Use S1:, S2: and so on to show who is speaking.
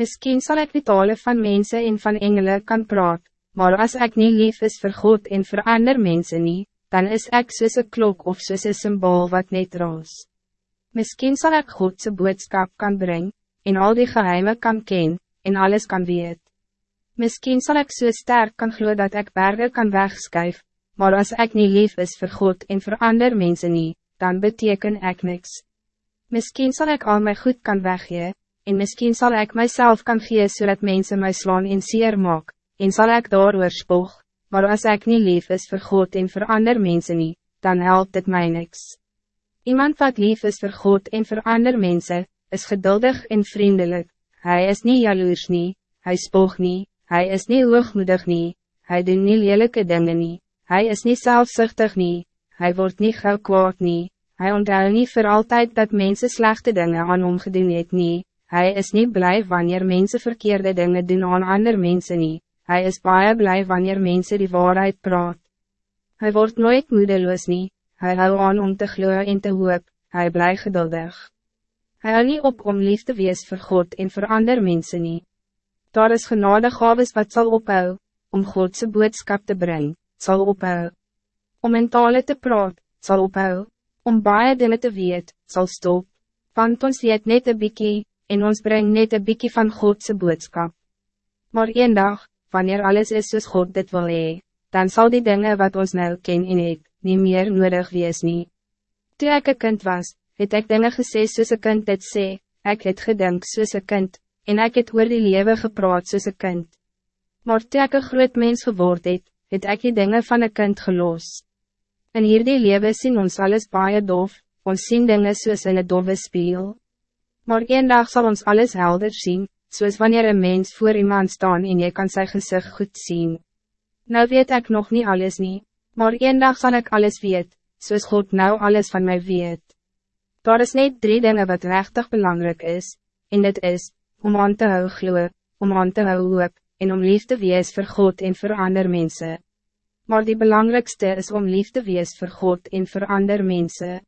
S1: Misschien zal ik die talen van mensen en van engelen kan praat, maar als ik niet lief is voor God en voor ander mensen niet, dan is ik soos een klok of soos een symbool wat net roos. Misschien zal ik Godse boodschap kan brengen, en al die geheimen kan ken, en alles kan weet. Misschien zal ik zo sterk kan glo dat ik bergen kan wegskuif, maar als ik niet lief is voor God en voor ander mensen niet, dan beteken ik niks. Misschien zal ik al mijn goed kan weggeven, en misschien zal ik mijzelf kan gee zodat mensen mij slaan in zeer maak, en zal ik daar spoog, maar als ik niet lief is voor God en voor ander mensen niet, dan helpt het mij niks. Iemand wat lief is voor God en voor ander mensen, is geduldig en vriendelijk, hij is niet jaloers niet, hij spoog niet, hij is niet hoogmoedig niet, hij doet niet lelijke dingen niet, hij is niet zelfzuchtig niet, hij wordt niet gauw kwaad niet, hij onthoudt niet voor altijd dat mensen slechte dingen aan hom gedoen het niet, hij is niet blij wanneer mensen verkeerde dingen doen aan andere mensen niet, hij is baie blij wanneer mensen die waarheid praat. Hij wordt nooit moedeloos niet, hij hou aan om te gloeien en te hoop, hij blij geduldig. Hij hou niet op om lief te wees voor God en voor andere mensen niet. Daar is genade gaves wat zal ophou, om Godse boodschap te brengen, zal ophou. Om in talen te praat, zal ophou. Om baie dinge te weet, zal stop. Want ons weet net een bikkie, en ons brengt net een bikkie van Godse boodschap. Maar een dag, wanneer alles is soos God dit wil hee, dan zal die dingen wat ons nou ken en het, nie meer nodig wees nie. Toe ek een kind was, het ek dinge gesê soos een kind dit sê, ek het gedink soos een kind, en ek het oor die lewe gepraat soos een kind. Maar toe ek een groot mens geword het, het ek die dinge van een kind gelos. In hierdie lewe sien ons alles baie dof, ons sien dinge soos in een dove speel. Maar een dag zal ons alles helder zien, soos wanneer een mens voor iemand staan en je kan zijn gezicht goed zien. Nou weet ik nog niet alles niet, maar een dag zal ik alles weet, soos God nou alles van mij weet. Daar is net drie dingen wat rechtig belangrijk is, en dit is, om aan te hou glo, om aan te hou hoop, en om lief te wees vir God en vir ander mense. Maar die belangrijkste is om lief te wees vir God en vir ander mense.